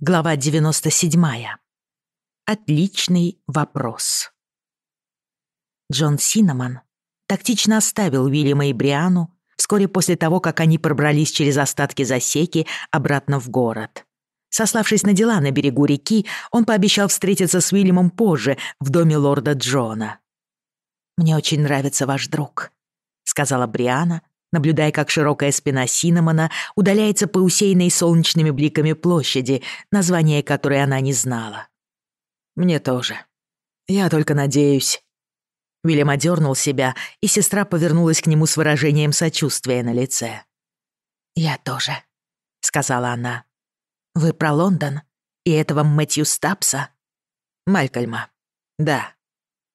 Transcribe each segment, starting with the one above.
Глава 97. Отличный вопрос. Джон Синнамон тактично оставил Уильяма и Бриану вскоре после того, как они пробрались через остатки засеки обратно в город. Сославшись на дела на берегу реки, он пообещал встретиться с Уильямом позже в доме лорда Джона. «Мне очень нравится ваш друг», — сказала Бриана, наблюдая, как широкая спина Синнамона удаляется по усеянной солнечными бликами площади, название которой она не знала. «Мне тоже. Я только надеюсь». Вильям одернул себя, и сестра повернулась к нему с выражением сочувствия на лице. «Я тоже», — сказала она. «Вы про Лондон? И этого Мэтью Стапса?» «Малькольма. Да».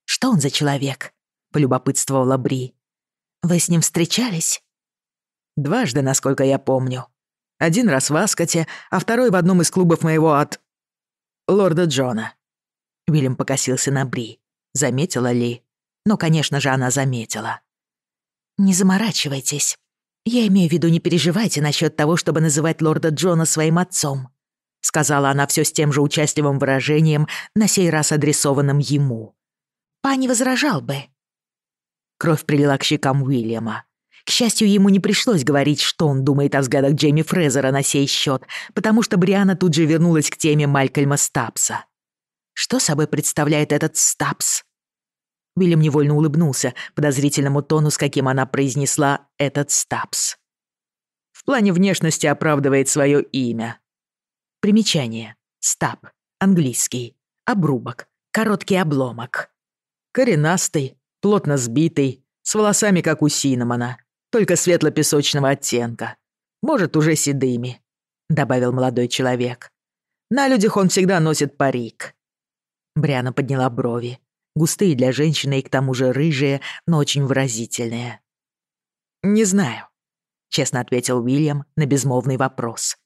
«Что он за человек?» — полюбопытствовала Бри. «Вы с ним встречались?» Дважды, насколько я помню. Один раз в Аскоте, а второй в одном из клубов моего от... Лорда Джона. Уильям покосился на Бри. Заметила Ли? Но, конечно же, она заметила. «Не заморачивайтесь. Я имею в виду, не переживайте насчет того, чтобы называть лорда Джона своим отцом», сказала она все с тем же участливым выражением, на сей раз адресованным ему. «Па не возражал бы». Кровь прилила к щекам Уильяма. К счастью, ему не пришлось говорить, что он думает о взглядах Джейми Фрезера на сей счет, потому что Бриана тут же вернулась к теме Малькольма Стапса. Что собой представляет этот Стапс? Уильям невольно улыбнулся подозрительному тону, с каким она произнесла «этот Стапс». В плане внешности оправдывает свое имя. Примечание. Стап. Английский. Обрубок. Короткий обломок. Коренастый, плотно сбитый, с волосами, как у синемана только светло-песочного оттенка. Может, уже седыми», — добавил молодой человек. «На людях он всегда носит парик». Бряна подняла брови. Густые для женщины и к тому же рыжие, но очень выразительные. «Не знаю», — честно ответил Уильям на безмолвный вопрос.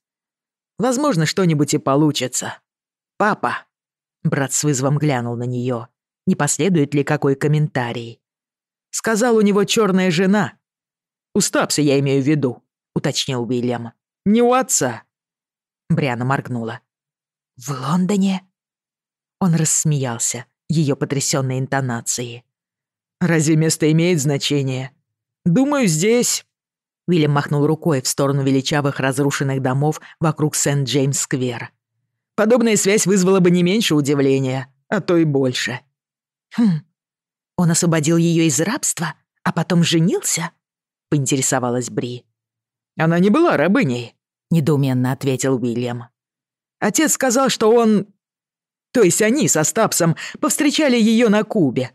«Возможно, что-нибудь и получится. Папа!» Брат с вызовом глянул на нее. Не последует ли какой комментарий? «Сказал, у него черная жена, «У Стапса я имею в виду», — уточнил Уильям. «Не у отца». Бриана моргнула. «В Лондоне?» Он рассмеялся, ее потрясенной интонацией. «Разве место имеет значение? Думаю, здесь...» Уильям махнул рукой в сторону величавых разрушенных домов вокруг Сент-Джеймс-сквер. «Подобная связь вызвала бы не меньше удивления, а то и больше». «Хм, поинтересовалась Бри. «Она не была рабыней», — недоуменно ответил Уильям. «Отец сказал, что он... То есть они со Стапсом повстречали ее на Кубе.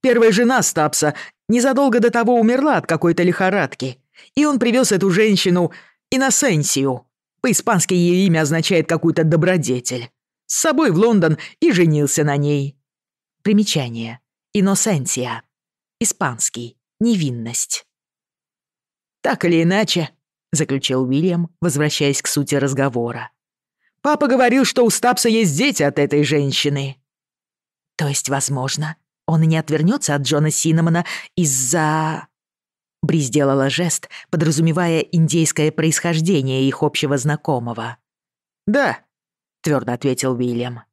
Первая жена Стапса незадолго до того умерла от какой-то лихорадки, и он привез эту женщину Иносенсию. По-испански ее имя означает какую-то добродетель. С собой в Лондон и женился на ней». Примечание. Иносенсия. Испанский. Невинность. «Так или иначе», — заключил Уильям, возвращаясь к сути разговора. «Папа говорил, что у Стапса есть дети от этой женщины». «То есть, возможно, он и не отвернется от Джона Синнамона из-за...» Бри сделала жест, подразумевая индейское происхождение их общего знакомого. «Да», — твердо ответил Уильям.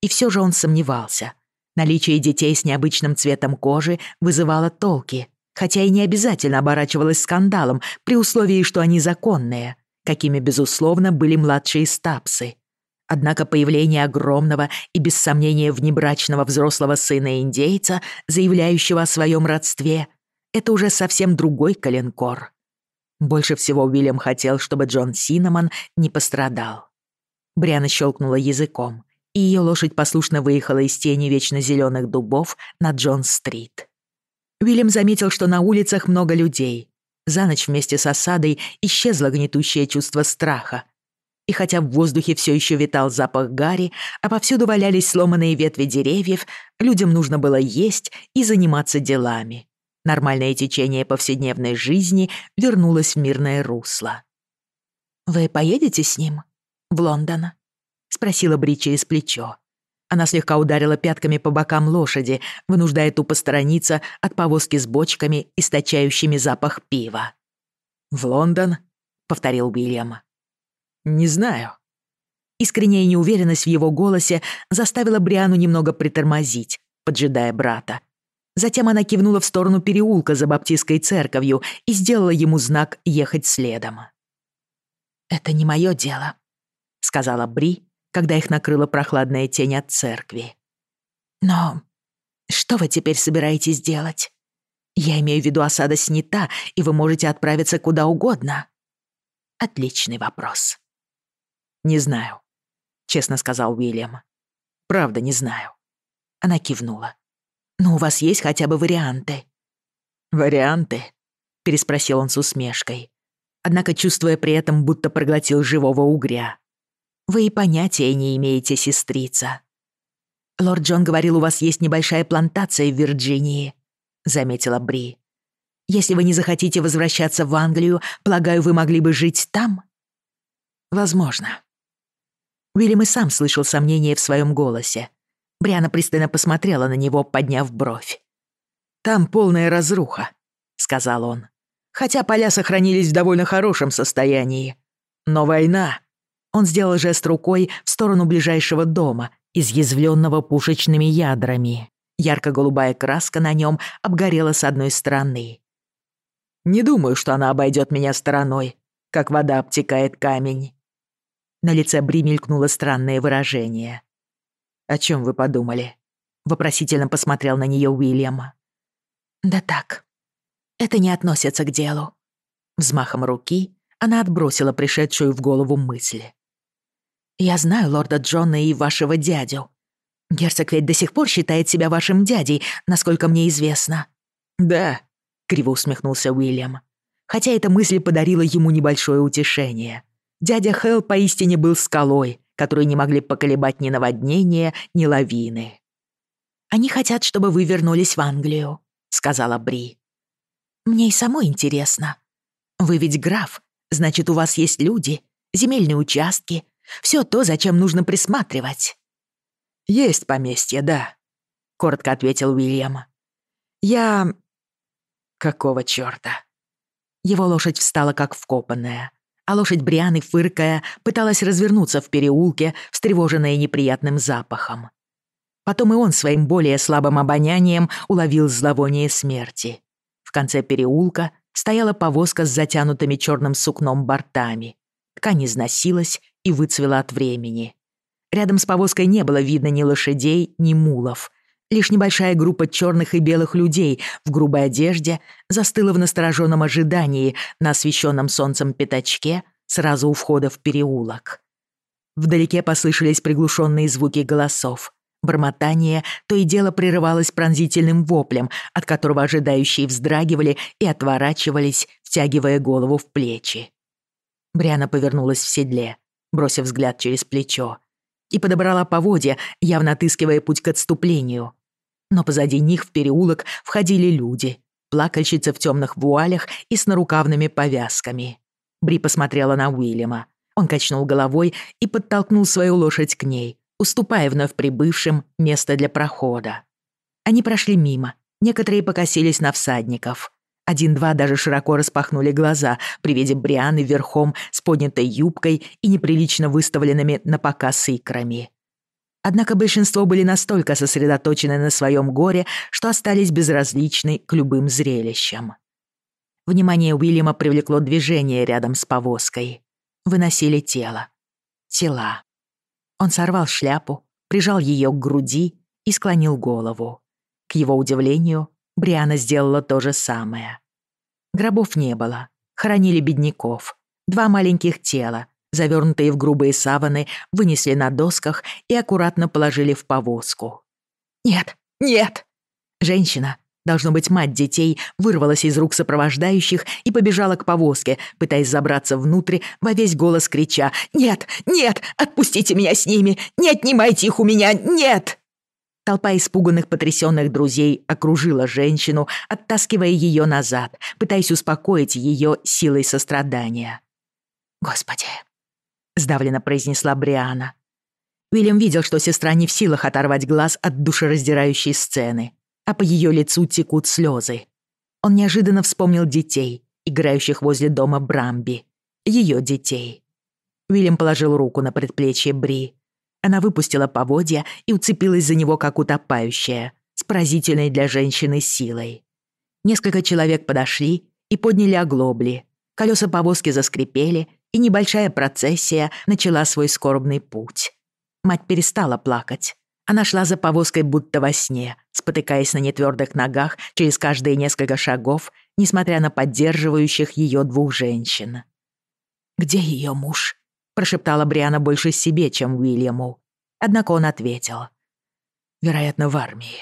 И все же он сомневался. Наличие детей с необычным цветом кожи вызывало толки, хотя и не обязательно оборачивалась скандалом при условии, что они законные, какими, безусловно, были младшие стапсы. Однако появление огромного и, без сомнения, внебрачного взрослого сына индейца, заявляющего о своем родстве, это уже совсем другой коленкор. Больше всего Уильям хотел, чтобы Джон Синнамон не пострадал. Бриана щелкнула языком, и ее лошадь послушно выехала из тени вечно зеленых дубов на Джон-стрит. Уильям заметил, что на улицах много людей. За ночь вместе с осадой исчезло гнетущее чувство страха. И хотя в воздухе все еще витал запах гари, а повсюду валялись сломанные ветви деревьев, людям нужно было есть и заниматься делами. Нормальное течение повседневной жизни вернулось в мирное русло. «Вы поедете с ним? В Лондон?» — спросила Бри через плечо. Она слегка ударила пятками по бокам лошади, вынуждая тупо сторониться от повозки с бочками, источающими запах пива. «В Лондон?» — повторил Уильям. «Не знаю». Искренняя неуверенность в его голосе заставила Бриану немного притормозить, поджидая брата. Затем она кивнула в сторону переулка за баптистской церковью и сделала ему знак ехать следом. «Это не мое дело», — сказала Бри, когда их накрыла прохладная тень от церкви. Но что вы теперь собираетесь делать? Я имею в виду, осада снята, и вы можете отправиться куда угодно. Отличный вопрос. Не знаю, честно сказал Уильям. Правда, не знаю. Она кивнула. Но у вас есть хотя бы варианты? Варианты? переспросил он с усмешкой, однако чувствуя при этом, будто проглотил живого угря. «Вы и понятия не имеете, сестрица». «Лорд Джон говорил, у вас есть небольшая плантация в Вирджинии», — заметила Бри. «Если вы не захотите возвращаться в Англию, полагаю, вы могли бы жить там?» «Возможно». Уильям и сам слышал сомнения в своем голосе, Бриана пристально посмотрела на него, подняв бровь. «Там полная разруха», — сказал он. «Хотя поля сохранились в довольно Он сделал жест рукой в сторону ближайшего дома, изъязвленного пушечными ядрами. Ярко-голубая краска на нем обгорела с одной стороны. «Не думаю, что она обойдет меня стороной, как вода обтекает камень». На лице Бри мелькнуло странное выражение. «О чем вы подумали?» — вопросительно посмотрел на нее Уильям. «Да так. Это не относится к делу». Взмахом руки она отбросила пришедшую в голову мысль. «Я знаю лорда Джона и вашего дядю. Герцог ведь до сих пор считает себя вашим дядей, насколько мне известно». «Да», — криво усмехнулся Уильям. Хотя эта мысль подарила ему небольшое утешение. Дядя Хелл поистине был скалой, которые не могли поколебать ни наводнения, ни лавины. «Они хотят, чтобы вы вернулись в Англию», — сказала Бри. «Мне и самой интересно. Вы ведь граф, значит, у вас есть люди, земельные участки, все то, зачем нужно присматривать». «Есть поместье, да», — коротко ответил Уильям. «Я... какого чёрта?» Его лошадь встала как вкопанная а лошадь Брианы, фыркая, пыталась развернуться в переулке, встревоженная неприятным запахом. Потом и он своим более слабым обонянием уловил зловоние смерти. В конце переулка стояла повозка с затянутыми черным сукном бортами. Ткань износилась и выцвела от времени. Рядом с повозкой не было видно ни лошадей, ни мулов. Лишь небольшая группа черных и белых людей в грубой одежде застыла в настороженном ожидании на освещенном солнцем пятачке сразу у входа в переулок. Вдалеке послышались приглушенные звуки голосов. Бормотание то и дело прерывалось пронзительным воплем, от которого ожидающие вздрагивали и отворачивались, втягивая голову в плечи. Бряна повернулась в седле бросив взгляд через плечо, и подобрала поводья, явно отыскивая путь к отступлению. Но позади них в переулок входили люди, плакальщицы в темных вуалях и с нарукавными повязками. Бри посмотрела на Уильяма. Он качнул головой и подтолкнул свою лошадь к ней, уступая вновь прибывшим место для прохода. Они прошли мимо, некоторые покосились на всадников. Один-два даже широко распахнули глаза при виде Брианы верхом с поднятой юбкой и неприлично выставленными на показ икрами. Однако большинство были настолько сосредоточены на своем горе, что остались безразличны к любым зрелищам. Внимание Уильяма привлекло движение рядом с повозкой. Выносили тело. Тела. Он сорвал шляпу, прижал ее к груди и склонил голову. К его удивлению, Бриана сделала то же самое. Гробов не было. Хоронили бедняков. Два маленьких тела, завернутые в грубые саваны, вынесли на досках и аккуратно положили в повозку. «Нет, нет!» Женщина, должно быть мать детей, вырвалась из рук сопровождающих и побежала к повозке, пытаясь забраться внутрь, во весь голос Толпа испуганных, потрясенных друзей окружила женщину, оттаскивая ее назад, пытаясь успокоить ее силой сострадания. «Господи!» — сдавленно произнесла Бриана. Уильям видел, что сестра не в силах оторвать глаз от душераздирающей сцены, а по ее лицу текут слезы. Он неожиданно вспомнил детей, играющих возле дома Брамби. Ее детей. Уильям положил руку на предплечье Бри, она выпустила поводья и уцепилась за него, как утопающая, с поразительной для женщины силой. Несколько человек подошли и подняли оглобли. Колеса повозки заскрипели, и небольшая процессия начала свой скорбный путь. Мать перестала плакать. Она шла за повозкой будто во сне, спотыкаясь на нетвердых ногах через каждые несколько шагов, несмотря на поддерживающих ее двух женщин. «Где ее муж?» прошептала Бриана больше себе, чем Уильяму. Однако он ответил. «Вероятно, в армии».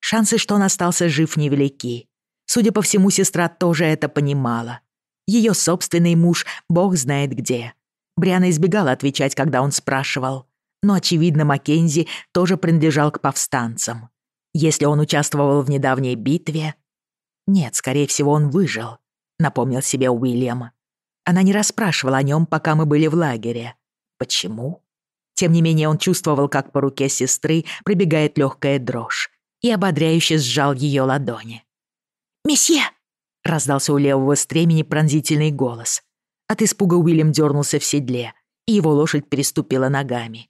Шансы, что он остался жив, невелики. Судя по всему, сестра тоже это понимала. Ее собственный муж бог знает где. Бриана избегала отвечать, когда он спрашивал. Но, очевидно, Маккензи тоже принадлежал к повстанцам. Если он участвовал в недавней битве... Нет, скорее всего, он выжил, напомнил себе Уильяма." Она не расспрашивала о нем, пока мы были в лагере. Почему? Тем не менее он чувствовал, как по руке сестры пробегает легкая дрожь и ободряюще сжал ее ладони. «Месье!» — раздался у левого стремени пронзительный голос. От испуга Уильям дернулся в седле, и его лошадь переступила ногами.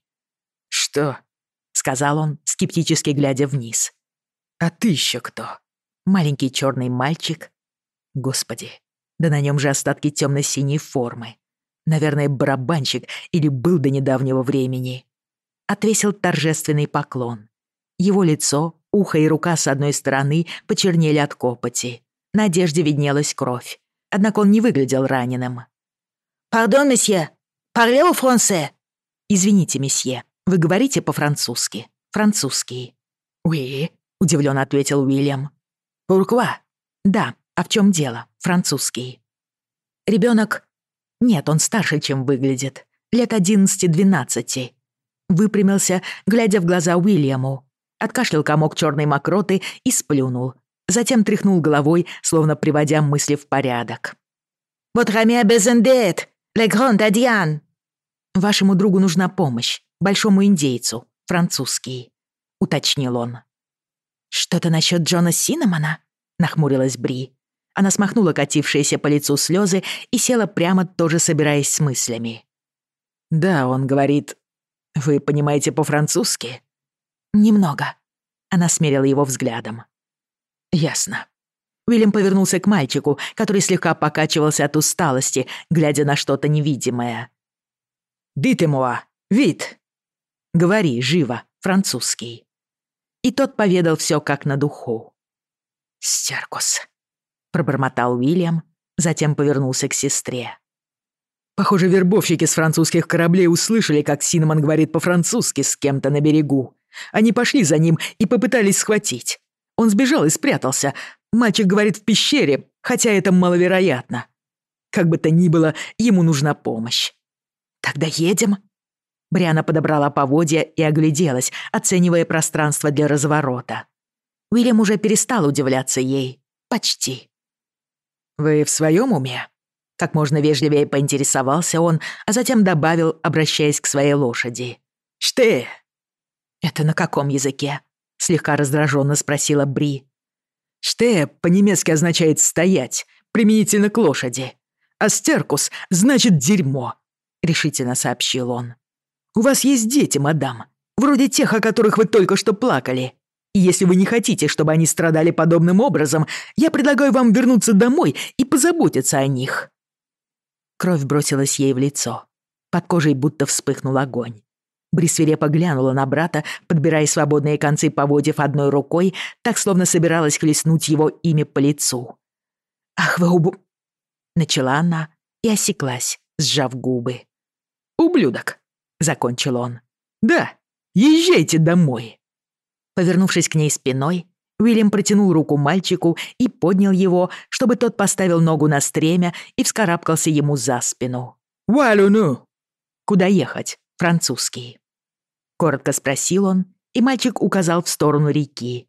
«Что?» — сказал он, скептически глядя вниз. «А ты еще кто?» Маленький черный мальчик. Господи, да на нем же остатки темно-синей формы. Наверное, барабанщик или был до недавнего времени. Отвесил торжественный поклон. Его лицо, ухо и рука с одной стороны почернели от копоти. На одежде виднелась кровь. Однако он не выглядел раненым. «Пардон, месье! Парлео франсе!» «Извините, месье, вы говорите по-французски. Французский». «Уи», — удивленно ответил Уильям. «Урква?» «Да, а в чем дело?» Французский». Ребенок... Нет, он старше, чем выглядит. Лет одиннадцати-двенадцати. Выпрямился, глядя в глаза Уильяму. Откашлял комок черной мокроты и сплюнул. Затем тряхнул головой, словно приводя мысли в порядок. «Votre ami a besoin d'aide, le grand Adiane!» «Вашему другу нужна помощь, большому индейцу, французский», — уточнил он. «Что-то насчет Джона Синнамона?» — нахмурилась Бри. Она смахнула катившиеся по лицу слезы и села прямо, тоже собираясь с мыслями. «Да, он говорит... Вы понимаете по-французски?» «Немного». Она смерила его взглядом. «Ясно». Уильям повернулся к мальчику, который слегка покачивался от усталости, глядя на что-то невидимое. «Дите-moi, вид!» «Говори, живо, французский». И тот поведал все как на духу. «Стеркус», — пробормотал Уильям, затем повернулся к сестре. «Похоже, вербовщики с французских кораблей услышали, как Синеман говорит по-французски с кем-то на берегу. Они пошли за ним и попытались схватить. Он сбежал и спрятался. Мальчик говорит в пещере, хотя это маловероятно. Как бы то ни было, ему нужна помощь. Тогда едем. Бриана подобрала поводья и огляделась, оценивая пространство для разворота. Уильям уже перестал удивляться ей. Почти. «Вы в своем уме?» Как можно вежливее поинтересовался он, а затем добавил, обращаясь к своей лошади. «Что?» «Это на каком языке?» — слегка раздраженно спросила Бри. «Что» по-немецки означает «стоять», применительно к лошади. А «стеркус» значит «дерьмо», — решительно сообщил он. Если вы не хотите, чтобы они страдали подобным образом, я предлагаю вам вернуться домой и позаботиться о них». Кровь бросилась ей в лицо. Под кожей будто вспыхнул огонь. Бри поглянула на брата, подбирая свободные концы поводьев одной рукой, так словно собиралась хлестнуть его ими по лицу. «Ах вы уб...» Начала она и осеклась, сжав губы. «Ублюдок!» — закончил он. «Да, езжайте домой!» Повернувшись к ней спиной, Уильям протянул руку мальчику и поднял его, чтобы тот поставил ногу на стремя и вскарабкался ему за спину. «Валюну!» «Куда ехать? Французский». Коротко спросил он, и мальчик указал в сторону реки.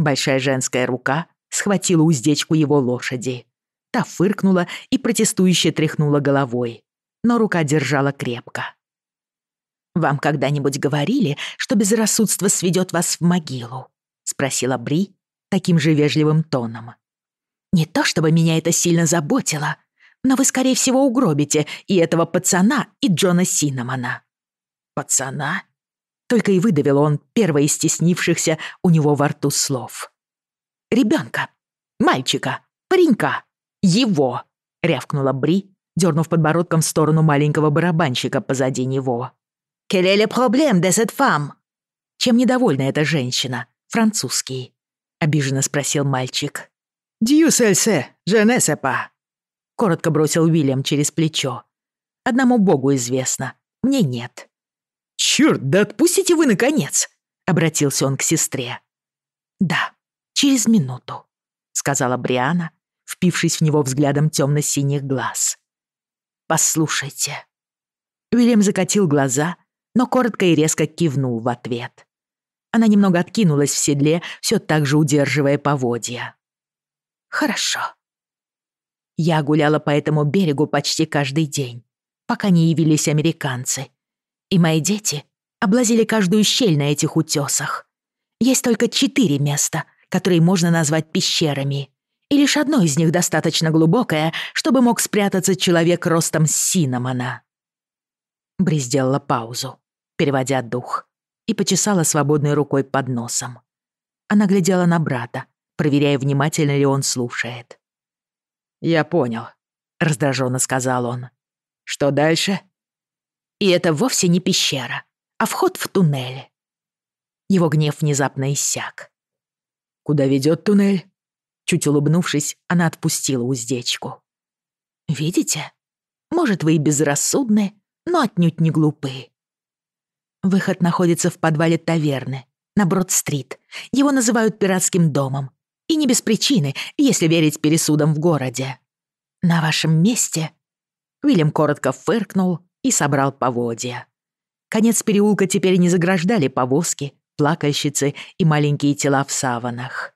Большая женская рука схватила уздечку его лошади. Та фыркнула и протестующе тряхнула головой, но рука держала крепко. «Вам когда-нибудь говорили, что безрассудство сведет вас в могилу?» — спросила Бри таким же вежливым тоном. «Не то чтобы меня это сильно заботило, Но вы, скорее всего, угробите и этого пацана, и Джона Синнамона». «Пацана?» Только и выдавил он первое из стеснившихся у него во рту слов. «Ребенка, мальчика, паренька, его!» — рявкнула Бри, дернув подбородком в сторону маленького барабанщика позади «Келели проблем десет фам!» «Чем недовольна эта женщина? Французский?» — обиженно спросил мальчик. «Дьюсельсе, женесепа!» — коротко бросил Уильям через плечо. «Одному богу известно, мне нет». «Чёрт, да отпустите вы, наконец!» — обратился он к сестре. «Да, через минуту», — сказала Бриана, впившись в него взглядом темно-синих глаз. «Послушайте». Уильям закатил глаза но коротко и резко кивнул в ответ. Она немного откинулась в седле, все так же удерживая поводья. «Хорошо». Я гуляла по этому берегу почти каждый день, пока не явились американцы. И мои дети облазили каждую щель на этих утёсах. Есть только четыре места, которые можно назвать пещерами. И лишь одно из них достаточно глубокое, чтобы мог спрятаться человек ростом с Синнамона. Бри сделала паузу. переводя дух, и почесала свободной рукой под носом. Она глядела на брата, проверяя, внимательно ли он слушает. «Я понял», — раздраженно сказал он. «Что дальше?» «И это вовсе не пещера, а вход в туннель». Его гнев внезапно иссяк. «Куда ведет туннель?» Чуть улыбнувшись, она отпустила уздечку. «Видите? Может, вы и безрассудны, но отнюдь не глупы. Выход находится в подвале таверны, на Брод-стрит. Его называют пиратским домом. И не без причины, если верить пересудам в городе. На вашем месте...» Уильям коротко фыркнул и собрал поводья. Конец переулка теперь не заграждали повозки, плакальщицы и маленькие тела в саванах.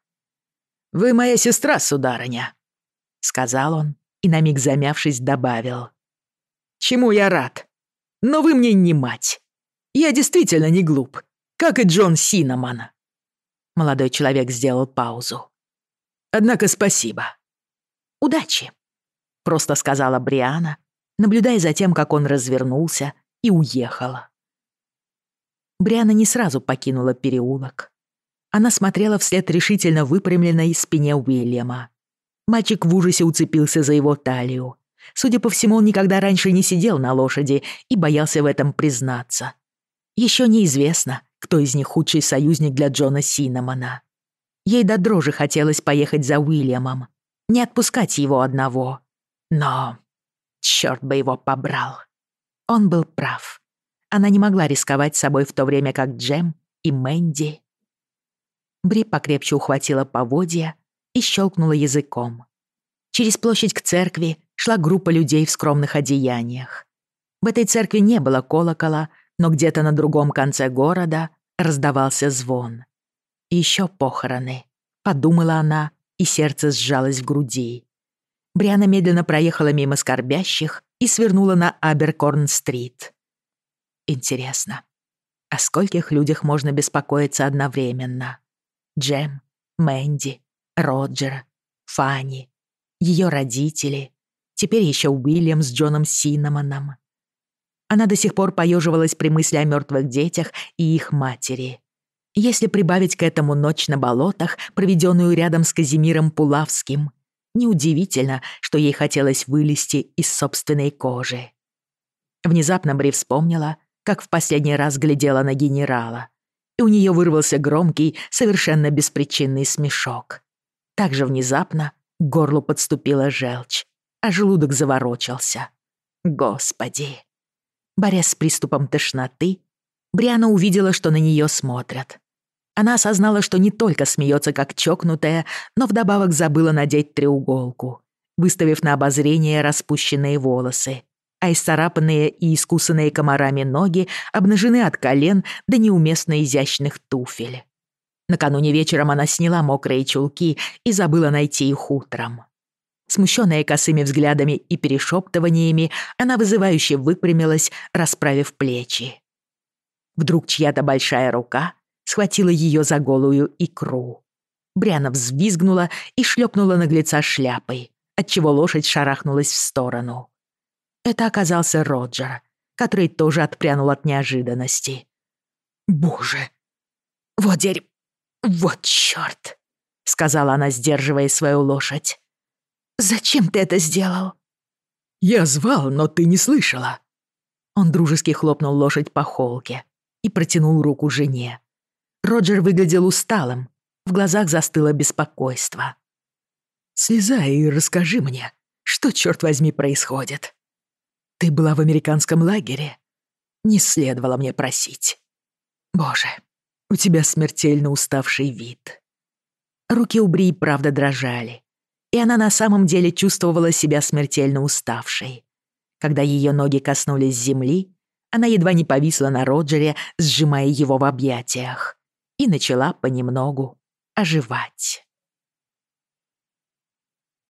«Вы моя сестра, сударыня», — сказал он и на миг замявшись добавил. «Чему я рад? Но вы мне не мать. Я действительно не глуп, как и Джон Синнамон». Молодой человек сделал паузу. «Однако спасибо». «Удачи», — просто сказала Бриана, наблюдая за тем, как он развернулся и уехала. Бриана не сразу покинула переулок. Она смотрела вслед решительно выпрямленной спине Уильяма. Мальчик в ужасе уцепился за его талию. Судя по всему, он никогда раньше не сидел на лошади и боялся в этом признаться. Еще неизвестно, кто из них худший союзник для Джона Синнамона. Ей до дрожи хотелось поехать за Уильямом, не отпускать его одного. Но... Чёрт бы его побрал. Он был прав. Она не могла рисковать собой в то время, как Джем и Мэнди... Бри покрепче ухватила поводья и щёлкнула языком. Через площадь к церкви шла группа людей в скромных одеяниях. В этой церкви не было колокола, но где-то на другом конце города раздавался звон. «Еще похороны», — подумала она, и сердце сжалось в груди. Бриана медленно проехала мимо скорбящих и свернула на Аберкорн-стрит. Интересно, о скольких людях можно беспокоиться одновременно? Джем, Мэнди, Роджер, Фанни, ее родители, теперь еще Уильям с Джоном Синнамоном. Она до сих пор поюживалась при мысли о мертвых детях и их матери. Если прибавить к этому ночь на болотах, проведенную рядом с Казимиром Пулавским, неудивительно, что ей хотелось вылезти из собственной кожи. Внезапно Бри вспомнила, как в последний раз глядела на генерала, и у нее вырвался громкий, совершенно беспричинный смешок. Так же внезапно к горлу подступила желчь, а желудок заворочился. Господи! Борясь с приступом тошноты, Бриана увидела, что на нее смотрят. Она осознала, что не только смеется как чокнутая, но вдобавок забыла надеть треуголку, выставив на обозрение распущенные волосы, а исцарапанные и искусанные комарами ноги обнажены от колен до неуместно изящных туфель. Накануне вечером она сняла мокрые чулки и забыла найти их утром. Смущенная косыми взглядами и перешептываниями, она вызывающе выпрямилась, расправив плечи. Вдруг чья-то большая рука схватила ее за голую икру. Бряна взвизгнула и шлёпнула наглеца шляпой, отчего лошадь шарахнулась в сторону. Это оказался Роджер, который тоже отпрянул от неожиданности. «Боже! Вот дерь... Вот чёрт!» — сказала она, сдерживая свою лошадь. Зачем ты это сделал?» «Я звал, но ты не слышала». Он дружески хлопнул лошадь по холке и протянул руку жене. Роджер выглядел усталым, в глазах застыло беспокойство. «Слезай и расскажи мне, что, черт возьми, происходит? Ты была в американском лагере? Не следовало мне просить. Боже, у тебя смертельно уставший вид». Руки у Бри правда дрожали, и она на самом деле чувствовала себя смертельно уставшей. Когда ее ноги коснулись земли, она едва не повисла на Роджере, сжимая его в объятиях, и начала понемногу оживать.